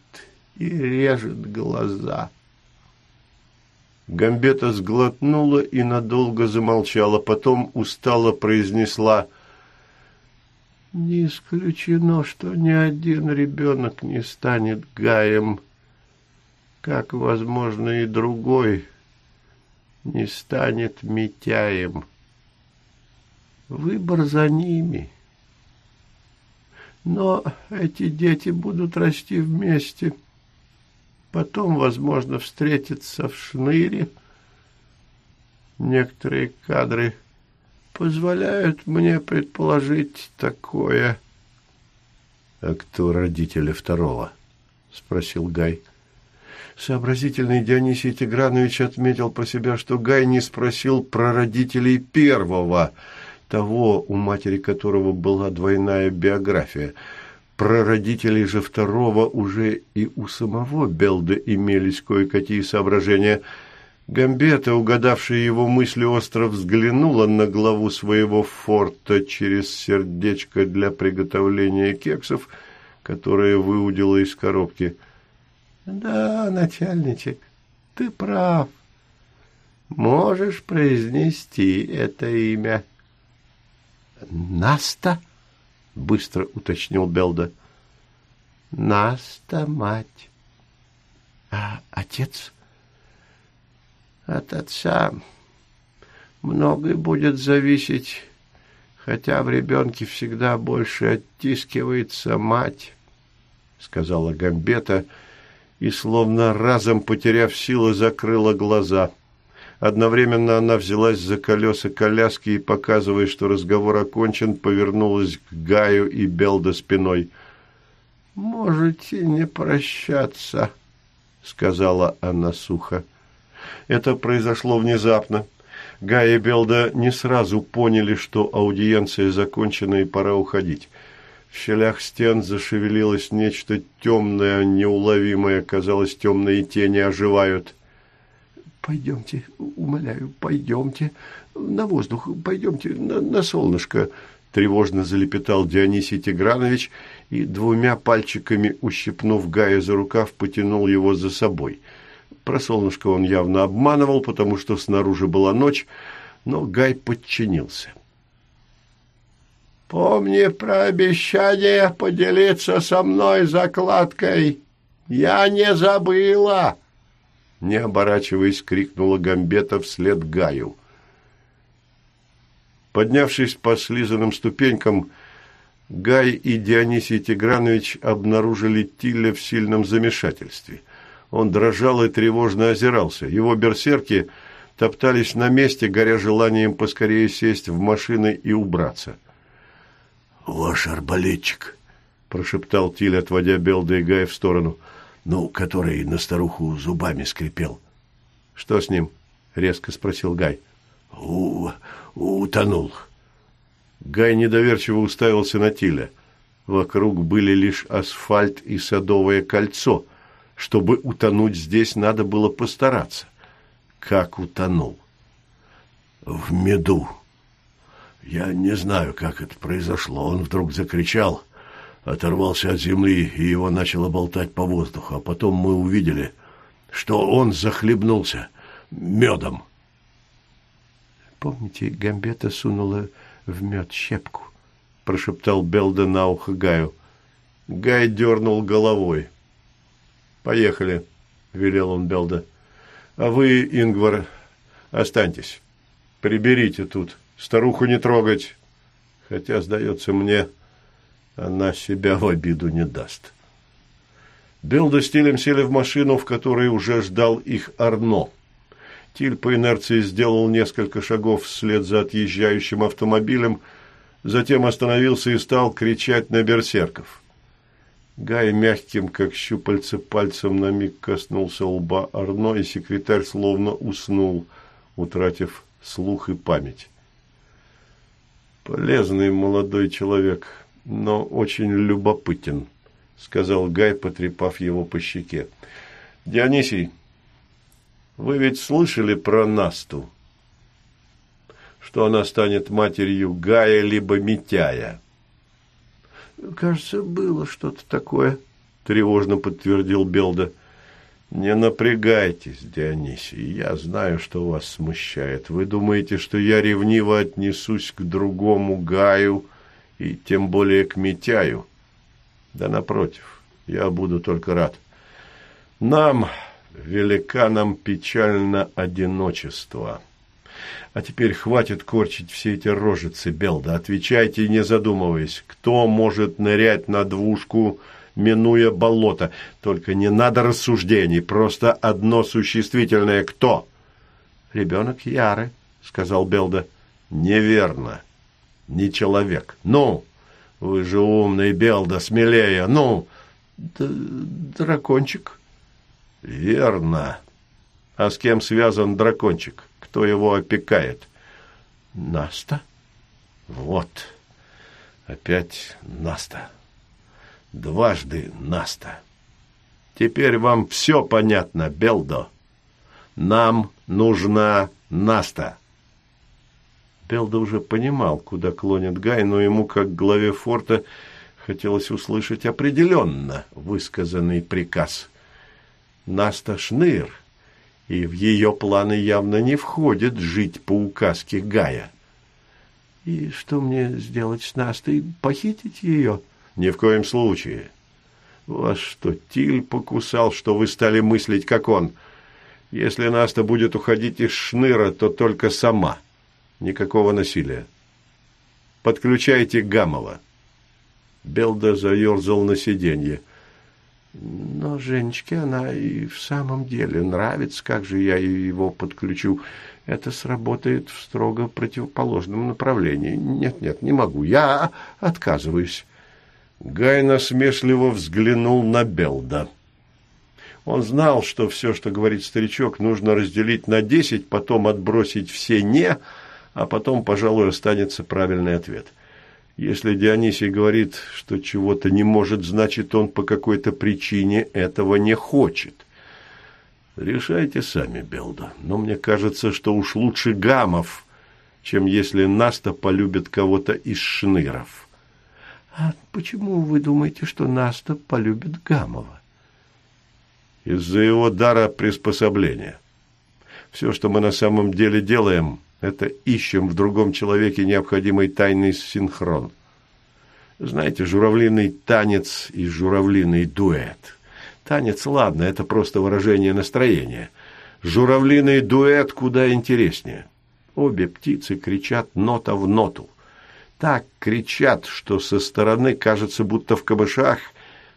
и режет глаза. Гамбета сглотнула и надолго замолчала, потом устало произнесла «Не исключено, что ни один ребенок не станет Гаем, как, возможно, и другой не станет Митяем. Выбор за ними». Но эти дети будут расти вместе. Потом, возможно, встретиться в шныре. Некоторые кадры позволяют мне предположить такое. — А кто родители второго? — спросил Гай. Сообразительный Дионисий Тигранович отметил про себя, что Гай не спросил про родителей первого — того, у матери которого была двойная биография. Про родителей же второго уже и у самого Белда имелись кое-какие соображения. Гамбета, угадавшая его мысли, остро взглянула на главу своего форта через сердечко для приготовления кексов, которое выудила из коробки. «Да, начальничек, ты прав. Можешь произнести это имя». «Наста?» — быстро уточнил Белда. «Наста, мать. А отец?» «От отца многое будет зависеть, хотя в ребенке всегда больше оттискивается мать», — сказала Гамбета, и, словно разом потеряв силы, закрыла глаза — Одновременно она взялась за колеса коляски и, показывая, что разговор окончен, повернулась к Гаю и Белда спиной. «Можете не прощаться», — сказала она сухо. Это произошло внезапно. Гай и Белда не сразу поняли, что аудиенция закончена и пора уходить. В щелях стен зашевелилось нечто темное, неуловимое. Казалось, темные тени оживают. Пойдемте, умоляю, пойдемте на воздух, пойдемте на, на солнышко, тревожно залепетал Дионисий Тигранович и двумя пальчиками, ущипнув Гая за рукав, потянул его за собой. Про солнышко он явно обманывал, потому что снаружи была ночь, но Гай подчинился. «Помни про обещание поделиться со мной закладкой. Я не забыла!» не оборачиваясь, крикнула Гамбета вслед Гаю. Поднявшись по слизанным ступенькам, Гай и Дионисий Тигранович обнаружили Тилля в сильном замешательстве. Он дрожал и тревожно озирался. Его берсерки топтались на месте, горя желанием поскорее сесть в машины и убраться. «Ваш арбалетчик», — прошептал Тиль, отводя Белда и Гая в сторону — ну, который на старуху зубами скрипел. — Что с ним? — резко спросил Гай. У — Утонул. Гай недоверчиво уставился на Тиля. Вокруг были лишь асфальт и садовое кольцо. Чтобы утонуть здесь, надо было постараться. Как утонул? — В меду. Я не знаю, как это произошло. Он вдруг закричал — оторвался от земли, и его начало болтать по воздуху. А потом мы увидели, что он захлебнулся медом. «Помните, Гамбета сунула в мед щепку?» – прошептал Белда на ухо Гаю. Гай дернул головой. Поехали, велел он Белда. А вы, Ингвар, останьтесь. Приберите тут. Старуху не трогать. Хотя, сдается мне, она себя в обиду не даст. Белда с Тилем сели в машину, в которой уже ждал их Арно. Тиль по инерции сделал несколько шагов вслед за отъезжающим автомобилем, затем остановился и стал кричать на берсерков. Гай мягким, как щупальце, пальцем на миг коснулся лба Арно, и секретарь словно уснул, утратив слух и память. Полезный молодой человек, но очень любопытен, сказал Гай, потрепав его по щеке. Дионисий, вы ведь слышали про Насту? Что она станет матерью Гая либо Митяя? Кажется, было что-то такое, тревожно подтвердил Белда. Не напрягайтесь, Дионисий, я знаю, что вас смущает. Вы думаете, что я ревниво отнесусь к другому Гаю и тем более к Митяю? Да напротив, я буду только рад. Нам, великанам, печально одиночество. А теперь хватит корчить все эти рожицы, Белда. Отвечайте, не задумываясь, кто может нырять на двушку минуя болото. Только не надо рассуждений, просто одно существительное «кто». «Ребенок Яры», — сказал Белда. «Неверно. Не человек. Ну, вы же умный, Белда, смелее. Ну, Д дракончик». «Верно. А с кем связан дракончик? Кто его опекает?» «Наста». «Вот. Опять Наста» дважды Наста. Теперь вам все понятно, Белдо. Нам нужна Наста. Белдо уже понимал, куда клонит Гай, но ему, как главе форта, хотелось услышать определенно высказанный приказ. Наста Шныр, и в ее планы явно не входит жить по указке Гая. «И что мне сделать с Настой? Похитить ее?» Ни в коем случае. Вас что, Тиль покусал, что вы стали мыслить, как он? Если Наста будет уходить из шныра, то только сама. Никакого насилия. Подключайте Гамова. Белда заерзал на сиденье. Но Женечке она и в самом деле нравится, как же я его подключу. Это сработает в строго противоположном направлении. Нет-нет, не могу, я отказываюсь. Гай насмешливо взглянул на Белда. Он знал, что все, что говорит старичок, нужно разделить на десять, потом отбросить все «не», а потом, пожалуй, останется правильный ответ. Если Дионисий говорит, что чего-то не может, значит, он по какой-то причине этого не хочет. Решайте сами, Белда, но мне кажется, что уж лучше Гамов, чем если Наста полюбит кого-то из шныров. А почему вы думаете, что Наста полюбит Гамова? Из-за его дара приспособления. Все, что мы на самом деле делаем, это ищем в другом человеке необходимый тайный синхрон. Знаете, журавлиный танец и журавлиный дуэт. Танец, ладно, это просто выражение настроения. Журавлиный дуэт куда интереснее. Обе птицы кричат нота в ноту так кричат, что со стороны кажется, будто в камышах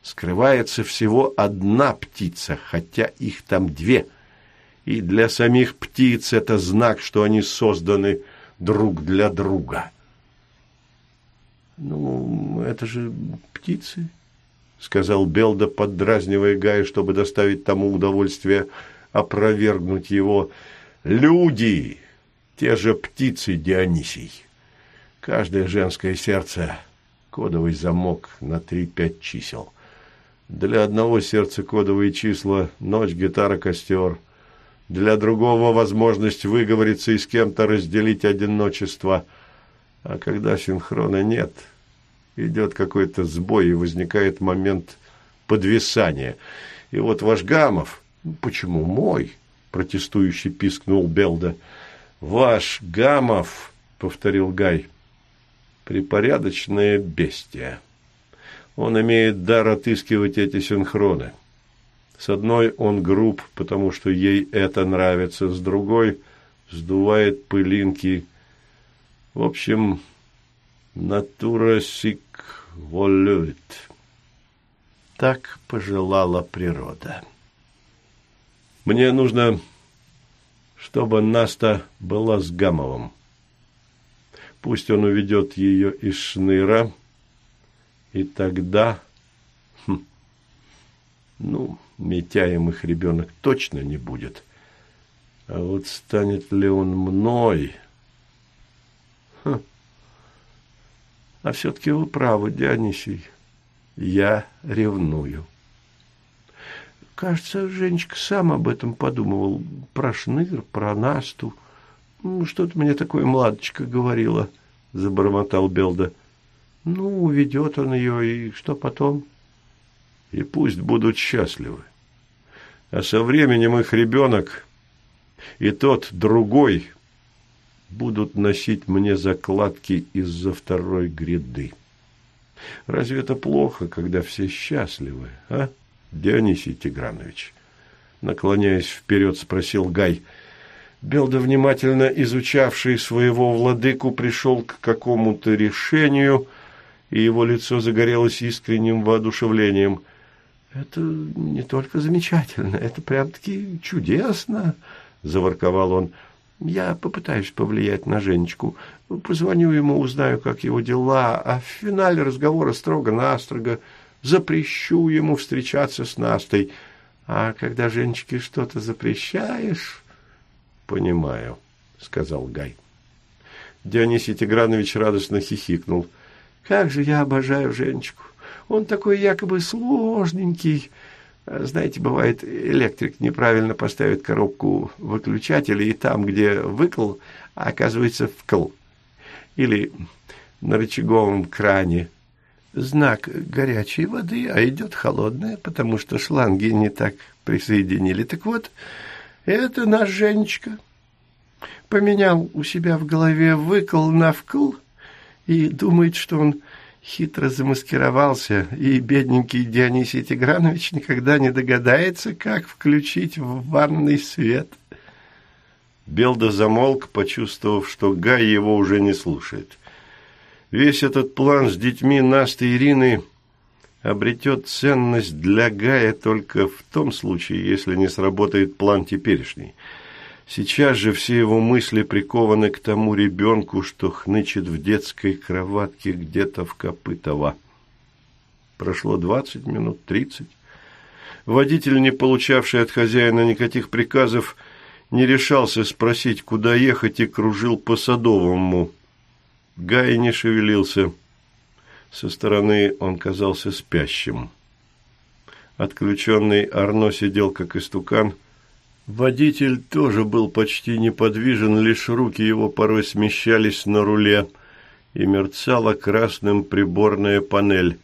скрывается всего одна птица, хотя их там две. И для самих птиц это знак, что они созданы друг для друга. «Ну, это же птицы», — сказал Белда, поддразнивая Гая, чтобы доставить тому удовольствие опровергнуть его. «Люди! Те же птицы, Дионисий!» Каждое женское сердце – кодовый замок на три-пять чисел. Для одного сердца кодовые числа – ночь, гитара, костер. Для другого – возможность выговориться и с кем-то разделить одиночество. А когда синхрона нет, идет какой-то сбой, и возникает момент подвисания. И вот ваш Гамов, почему мой, протестующий пискнул Белда, ваш Гамов, повторил Гай, припорядочное бестия. Он имеет дар отыскивать эти синхроны. С одной он груб, потому что ей это нравится, с другой сдувает пылинки. В общем, натура сик волюет. Так пожелала природа. Мне нужно, чтобы Наста была с Гамовым. Пусть он уведет ее из шныра, и тогда... Хм, ну, Митяем их ребенок точно не будет. А вот станет ли он мной... Хм. А все-таки вы правы, Дионисий. Я ревную. Кажется, Женечка сам об этом подумывал. Про шныр, про Насту. Что-то мне такое младочка говорила, забормотал Белда. Ну, уведет он ее, и что потом? И пусть будут счастливы. А со временем их ребенок и тот другой будут носить мне закладки из-за второй гряды. Разве это плохо, когда все счастливы, а, Дионисий Тигранович? Наклоняясь вперед, спросил Гай. Белда, внимательно изучавший своего владыку, пришел к какому-то решению, и его лицо загорелось искренним воодушевлением. «Это не только замечательно, это прям-таки чудесно!» – заворковал он. Я попытаюсь повлиять на Женечку. Позвоню ему, узнаю, как его дела, а в финале разговора строго-настрого запрещу ему встречаться с Настой. А когда Женечке что-то запрещаешь... — Понимаю, — сказал Гай. Дионисий Тигранович радостно хихикнул. — Как же я обожаю Женечку! Он такой якобы сложненький, знаете, бывает, электрик неправильно поставит коробку выключателя, и там, где выкл, оказывается вкл. Или на рычаговом кране знак горячей воды, а идет холодная, потому что шланги не так присоединили. Так вот, это наш Женечка. Поменял у себя в голове выкл на вкл и думает, что он хитро замаскировался, и бедненький Дионисий Тигранович никогда не догадается, как включить в ванный свет. Белда замолк, почувствовав, что Гай его уже не слушает. Весь этот план с детьми Насты и Ирины обретет ценность для Гая только в том случае, если не сработает план теперешний – Сейчас же все его мысли прикованы к тому ребенку, что хнычет в детской кроватке где-то в Копытово. Прошло двадцать минут, тридцать. Водитель, не получавший от хозяина никаких приказов, не решался спросить, куда ехать, и кружил по Садовому. Гай не шевелился. Со стороны он казался спящим. Отключенный Арно сидел, как истукан, Водитель тоже был почти неподвижен, лишь руки его порой смещались на руле, и мерцала красным приборная панель.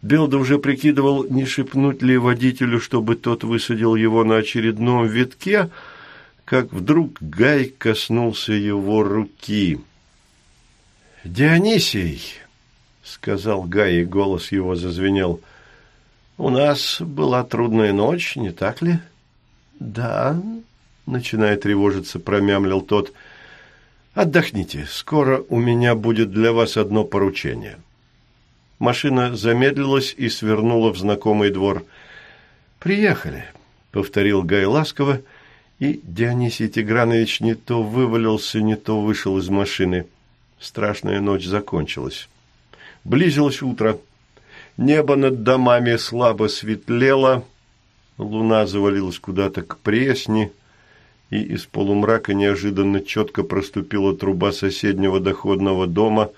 Белда уже прикидывал, не шепнуть ли водителю, чтобы тот высадил его на очередном витке, как вдруг Гай коснулся его руки. «Дионисий!» — сказал Гай, и голос его зазвенел. «У нас была трудная ночь, не так ли?» «Да», — начиная тревожиться, промямлил тот. «Отдохните, скоро у меня будет для вас одно поручение». Машина замедлилась и свернула в знакомый двор. «Приехали», — повторил Гай ласково, и Дионисий Тигранович не то вывалился, не то вышел из машины. Страшная ночь закончилась. Близилось утро. Небо над домами слабо светлело, — Луна завалилась куда-то к пресне, и из полумрака неожиданно четко проступила труба соседнего доходного дома,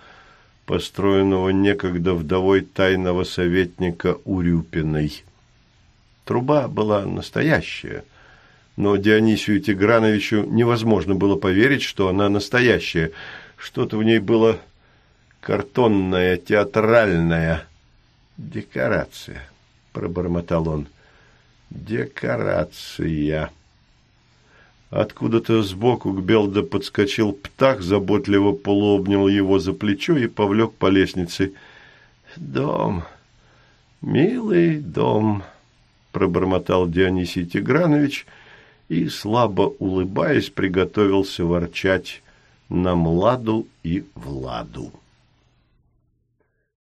построенного некогда вдовой тайного советника Урюпиной. Труба была настоящая, но Дионисию Тиграновичу невозможно было поверить, что она настоящая. Что-то в ней было картонное, театральное. «Декорация», — пробормотал он. — Декорация. Откуда-то сбоку к Белда подскочил птах, заботливо полуобнял его за плечо и повлек по лестнице. «Дом, милый дом», – пробормотал Дионисий Тигранович и, слабо улыбаясь, приготовился ворчать на Младу и Владу.